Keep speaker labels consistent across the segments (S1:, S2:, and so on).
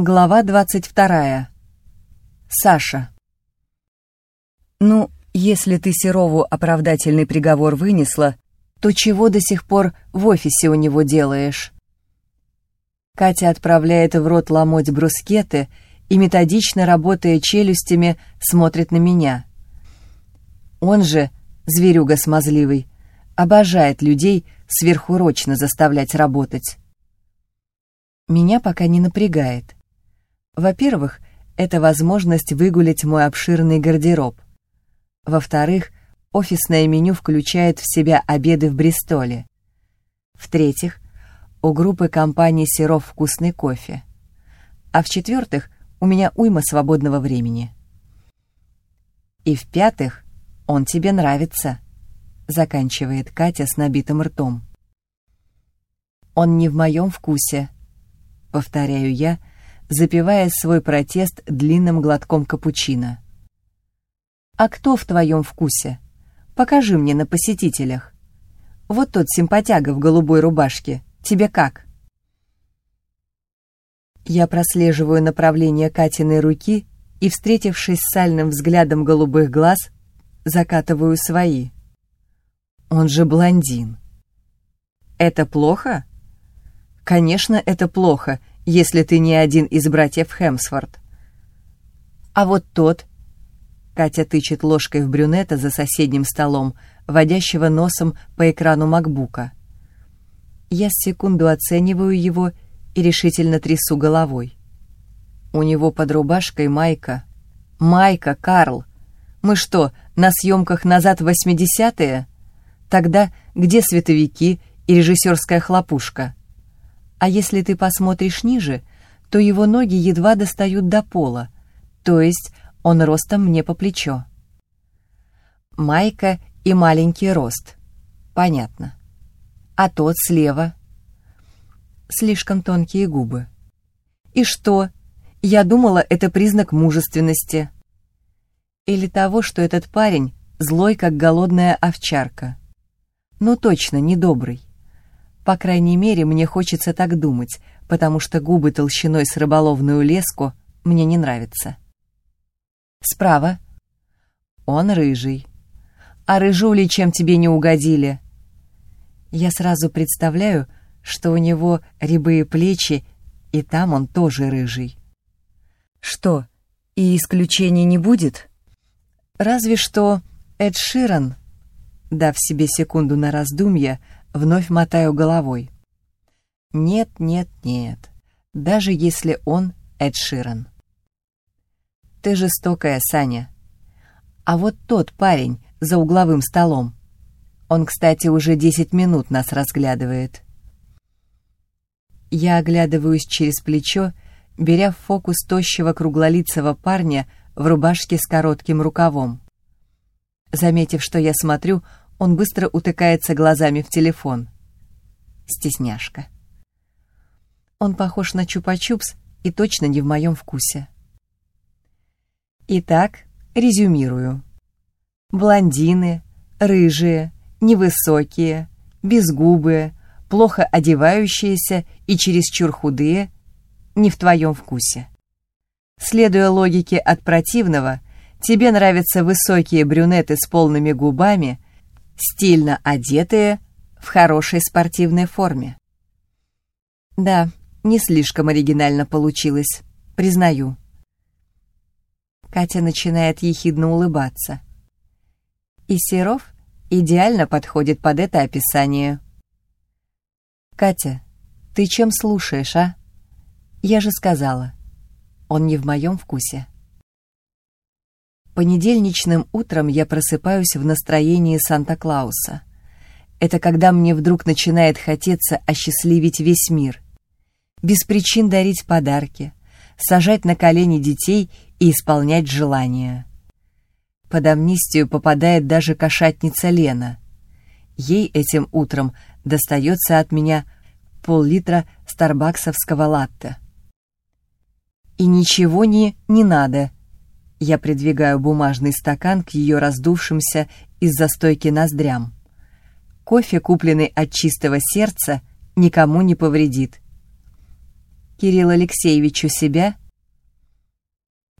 S1: Глава 22. Саша. Ну, если ты Серову оправдательный приговор вынесла, то чего до сих пор в офисе у него делаешь? Катя отправляет в рот ломоть брускеты и, методично работая челюстями, смотрит на меня. Он же, зверюга смазливый, обожает людей сверхурочно заставлять работать. Меня пока не напрягает. Во-первых, это возможность выгулять мой обширный гардероб. Во-вторых, офисное меню включает в себя обеды в Бристоле. В-третьих, у группы компании Серов вкусный кофе. А в-четвертых, у меня уйма свободного времени. И в-пятых, он тебе нравится, заканчивает Катя с набитым ртом. Он не в моем вкусе, повторяю я, запивая свой протест длинным глотком капучино. «А кто в твоем вкусе? Покажи мне на посетителях. Вот тот симпатяга в голубой рубашке. Тебе как?» Я прослеживаю направление Катиной руки и, встретившись с сальным взглядом голубых глаз, закатываю свои. Он же блондин. Это плохо? Конечно, это плохо, если ты не один из братьев Хемсворт. А вот тот... Катя тычет ложкой в брюнета за соседним столом, водящего носом по экрану макбука. Я с секунду оцениваю его и решительно трясу головой. У него под рубашкой майка. Майка, Карл! Мы что, на съемках назад в 80-е? Тогда где световики и режиссерская хлопушка? А если ты посмотришь ниже, то его ноги едва достают до пола, то есть он ростом мне по плечо. Майка и маленький рост. Понятно. А тот слева. Слишком тонкие губы. И что? Я думала, это признак мужественности. Или того, что этот парень злой, как голодная овчарка. Ну точно, недобрый. По крайней мере, мне хочется так думать, потому что губы толщиной с рыболовную леску мне не нравятся. Справа. Он рыжий. А рыжули чем тебе не угодили? Я сразу представляю, что у него рябые плечи, и там он тоже рыжий. Что, и исключений не будет? Разве что Эд Ширан, дав себе секунду на раздумье, Вновь мотаю головой. Нет, нет, нет. Даже если он Эд Ширан. Ты жестокая, Саня. А вот тот парень за угловым столом. Он, кстати, уже десять минут нас разглядывает. Я оглядываюсь через плечо, беря в фокус тощего круглолицего парня в рубашке с коротким рукавом. Заметив, что я смотрю, он быстро утыкается глазами в телефон. Стесняшка. Он похож на чупа-чупс и точно не в моем вкусе. Итак, резюмирую. Блондины, рыжие, невысокие, безгубые, плохо одевающиеся и чересчур худые не в твоем вкусе. Следуя логике от противного, тебе нравятся высокие брюнеты с полными губами – стильно одетые, в хорошей спортивной форме. Да, не слишком оригинально получилось, признаю. Катя начинает ехидно улыбаться. И Серов идеально подходит под это описание. «Катя, ты чем слушаешь, а? Я же сказала, он не в моем вкусе». Понедельничным утром я просыпаюсь в настроении Санта-Клауса. Это когда мне вдруг начинает хотеться осчастливить весь мир. Без причин дарить подарки, сажать на колени детей и исполнять желания. Под амнистию попадает даже кошатница Лена. Ей этим утром достается от меня пол-литра старбаксовского латте. И ничего не «не надо», я придвигаю бумажный стакан к ее раздувшимся из-за стойки ноздрям. Кофе, купленный от чистого сердца, никому не повредит. Кирилл Алексеевич у себя?»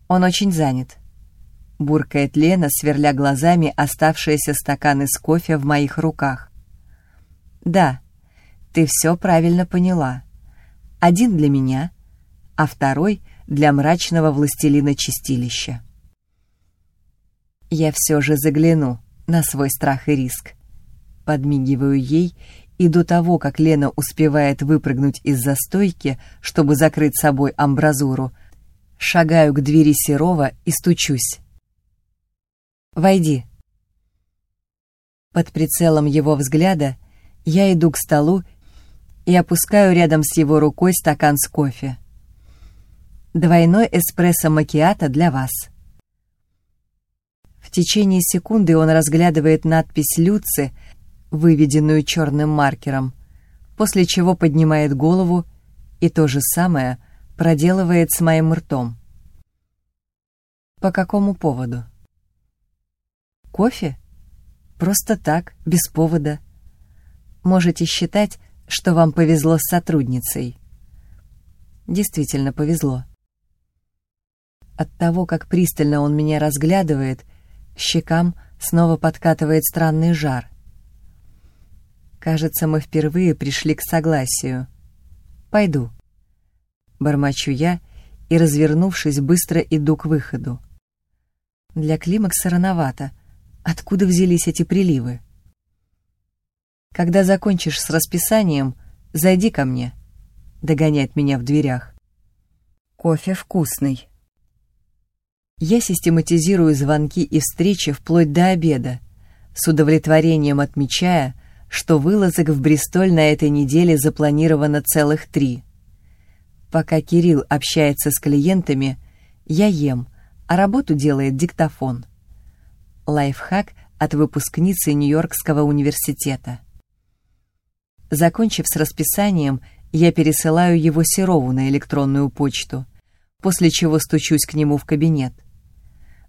S1: «Он очень занят», — буркает Лена, сверля глазами оставшиеся стаканы с кофе в моих руках. «Да, ты все правильно поняла. Один для меня, а второй для мрачного властелина чистилища. Я все же загляну на свой страх и риск. Подмигиваю ей, и до того, как Лена успевает выпрыгнуть из застойки, чтобы закрыть собой амбразуру, шагаю к двери Серова и стучусь. «Войди». Под прицелом его взгляда я иду к столу и опускаю рядом с его рукой стакан с кофе. Двойной эспрессо макиато для вас. В течение секунды он разглядывает надпись «Люци», выведенную черным маркером, после чего поднимает голову и то же самое проделывает с моим ртом. По какому поводу? Кофе? Просто так, без повода. Можете считать, что вам повезло с сотрудницей. Действительно повезло. От того, как пристально он меня разглядывает, щекам снова подкатывает странный жар. Кажется, мы впервые пришли к согласию. «Пойду». Бормочу я и, развернувшись, быстро иду к выходу. Для климакса рановато. Откуда взялись эти приливы? Когда закончишь с расписанием, зайди ко мне. Догоняет меня в дверях. Кофе вкусный. Я систематизирую звонки и встречи вплоть до обеда, с удовлетворением отмечая, что вылазок в Бристоль на этой неделе запланировано целых три. Пока Кирилл общается с клиентами, я ем, а работу делает диктофон. Лайфхак от выпускницы Нью-Йоркского университета. Закончив с расписанием, я пересылаю его Серову на электронную почту, после чего стучусь к нему в кабинет.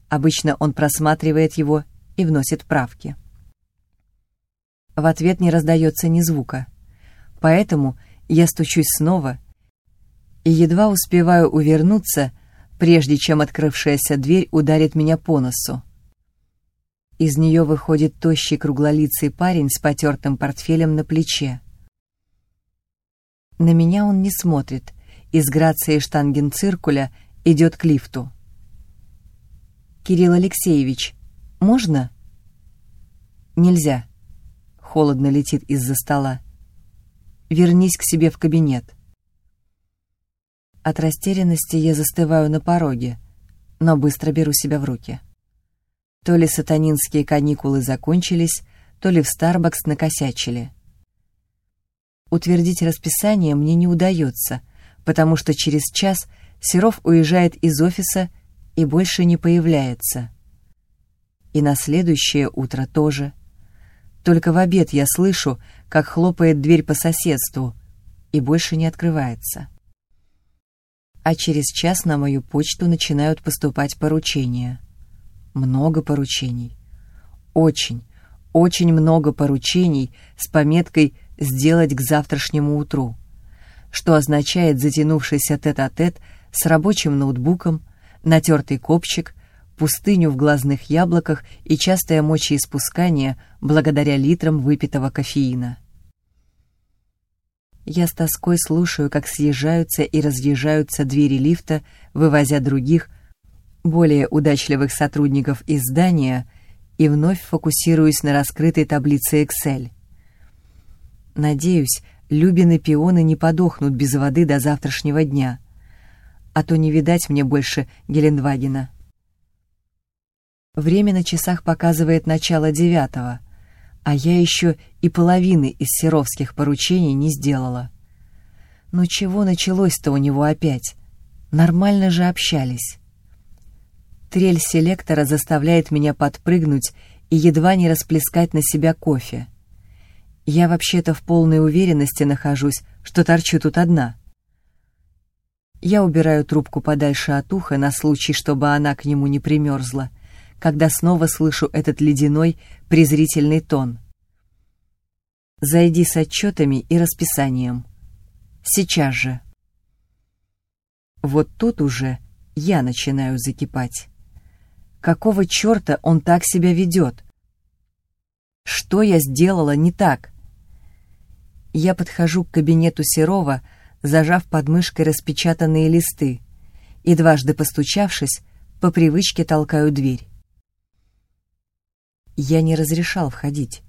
S1: Обычно он просматривает его и вносит правки. В ответ не раздается ни звука, поэтому я стучусь снова и едва успеваю увернуться, прежде чем открывшаяся дверь ударит меня по носу. Из нее выходит тощий круглолицый парень с потертым портфелем на плече. На меня он не смотрит, и с грацией штангенциркуля идет к лифту. «Кирилл Алексеевич, можно?» «Нельзя», — холодно летит из-за стола. «Вернись к себе в кабинет». От растерянности я застываю на пороге, но быстро беру себя в руки. То ли сатанинские каникулы закончились, то ли в Старбакс накосячили — Утвердить расписание мне не удается, потому что через час Серов уезжает из офиса и больше не появляется. И на следующее утро тоже. Только в обед я слышу, как хлопает дверь по соседству, и больше не открывается. А через час на мою почту начинают поступать поручения. Много поручений. Очень, очень много поручений с пометкой сделать к завтрашнему утру, что означает затянувшийся тет-а-тет -тет с рабочим ноутбуком, натертый копчик, пустыню в глазных яблоках и частое мочеиспускание благодаря литрам выпитого кофеина. Я с тоской слушаю, как съезжаются и разъезжаются двери лифта, вывозя других, более удачливых сотрудников из здания, и вновь фокусируюсь на раскрытой таблице Excel. Надеюсь, Любины пионы не подохнут без воды до завтрашнего дня. А то не видать мне больше Гелендвагена. Время на часах показывает начало девятого, а я еще и половины из серовских поручений не сделала. Ну чего началось-то у него опять? Нормально же общались. Трель селектора заставляет меня подпрыгнуть и едва не расплескать на себя кофе. Я вообще-то в полной уверенности нахожусь, что торчу тут одна. Я убираю трубку подальше от уха на случай, чтобы она к нему не примерзла, когда снова слышу этот ледяной, презрительный тон. «Зайди с отчетами и расписанием. Сейчас же». Вот тут уже я начинаю закипать. Какого черта он так себя ведет? Что я сделала не так? Я подхожу к кабинету Серова, зажав под мышкой распечатанные листы, и дважды постучавшись, по привычке толкаю дверь. Я не разрешал входить.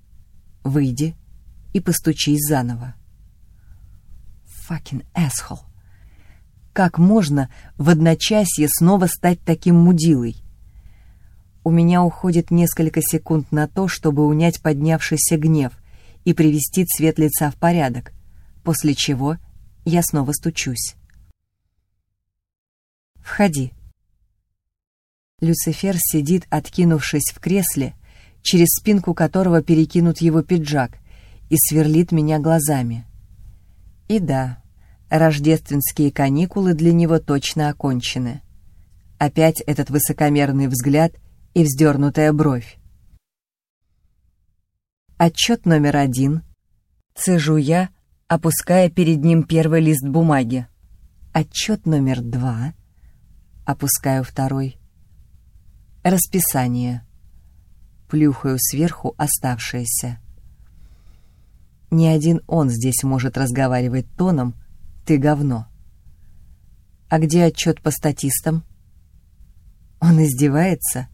S1: Выйди и постучись заново. Fucking asshole. Как можно в одночасье снова стать таким мудилой? У меня уходит несколько секунд на то, чтобы унять поднявшийся гнев и привести цвет лица в порядок, после чего я снова стучусь. «Входи». Люцифер сидит, откинувшись в кресле, через спинку которого перекинут его пиджак, и сверлит меня глазами. И да, рождественские каникулы для него точно окончены. Опять этот высокомерный взгляд и вздернутая бровь. Отчет номер один. Цежу я, опуская перед ним первый лист бумаги. Отчет номер два. Опускаю второй. Расписание. Плюхаю сверху оставшееся. Ни один он здесь может разговаривать тоном «ты говно». А где отчет по статистам? Он издевается?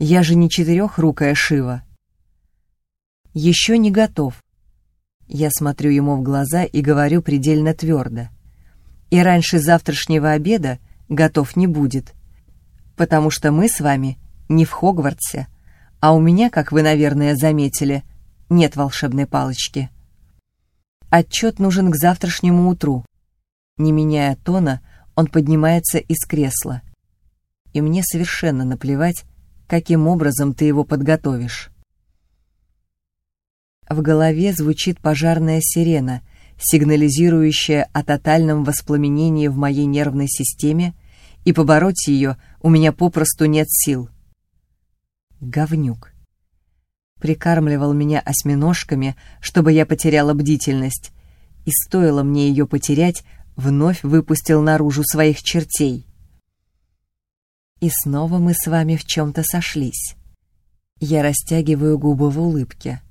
S1: Я же не четырехрукая Шива. Еще не готов. Я смотрю ему в глаза и говорю предельно твердо. И раньше завтрашнего обеда готов не будет. Потому что мы с вами не в Хогвартсе, а у меня, как вы, наверное, заметили, нет волшебной палочки. Отчет нужен к завтрашнему утру. Не меняя тона, он поднимается из кресла. И мне совершенно наплевать, каким образом ты его подготовишь. В голове звучит пожарная сирена, сигнализирующая о тотальном воспламенении в моей нервной системе, и побороть ее у меня попросту нет сил. Говнюк прикармливал меня осьминожками, чтобы я потеряла бдительность, и стоило мне ее потерять, вновь выпустил наружу своих чертей. И снова мы с вами в чем-то сошлись. Я растягиваю губы в улыбке,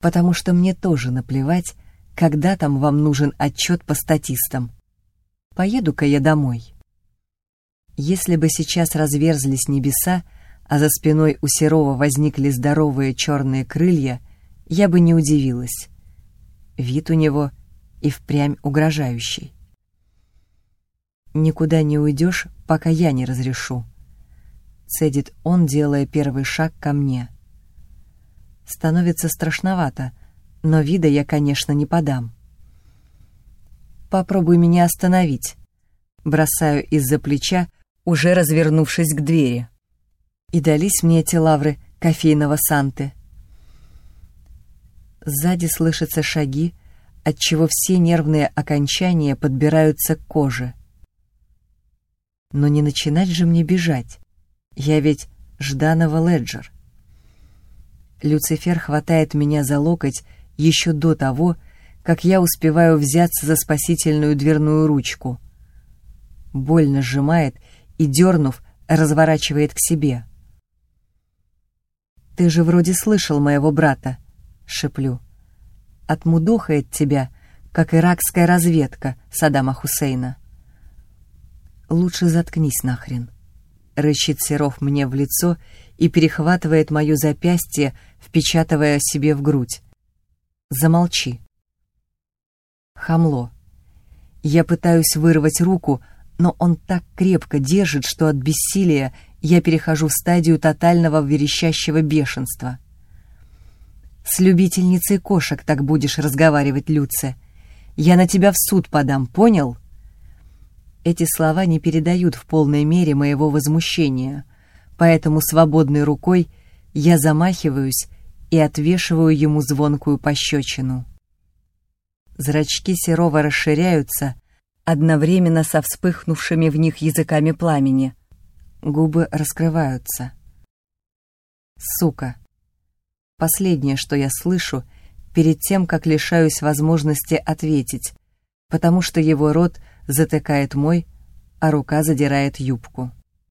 S1: потому что мне тоже наплевать, когда там вам нужен отчет по статистам. Поеду-ка я домой. Если бы сейчас разверзлись небеса, а за спиной у Серова возникли здоровые черные крылья, я бы не удивилась. Вид у него и впрямь угрожающий. «Никуда не уйдешь, пока я не разрешу», — цедит он, делая первый шаг ко мне. Становится страшновато, но вида я, конечно, не подам. «Попробуй меня остановить», — бросаю из-за плеча, уже развернувшись к двери и дались мне эти лавры кофейного Санты. Сзади слышатся шаги, отчего все нервные окончания подбираются к коже. Но не начинать же мне бежать. Я ведь Жданова Леджер. Люцифер хватает меня за локоть еще до того, как я успеваю взяться за спасительную дверную ручку. Больно сжимает и, дернув, разворачивает к себе. «Ты же вроде слышал моего брата», — шеплю. «Отмудохает тебя, как иракская разведка Саддама Хусейна». «Лучше заткнись нахрен», — рычит Серов мне в лицо и перехватывает мое запястье, впечатывая себе в грудь. «Замолчи». Хамло. Я пытаюсь вырвать руку, но он так крепко держит, что от бессилия я перехожу в стадию тотального верещащего бешенства. «С любительницей кошек так будешь разговаривать, Люце. Я на тебя в суд подам, понял?» Эти слова не передают в полной мере моего возмущения, поэтому свободной рукой я замахиваюсь и отвешиваю ему звонкую пощечину. Зрачки Серова расширяются, одновременно со вспыхнувшими в них языками пламени — Губы раскрываются. Сука. Последнее, что я слышу, перед тем, как лишаюсь возможности ответить, потому что его рот затыкает мой, а рука задирает юбку.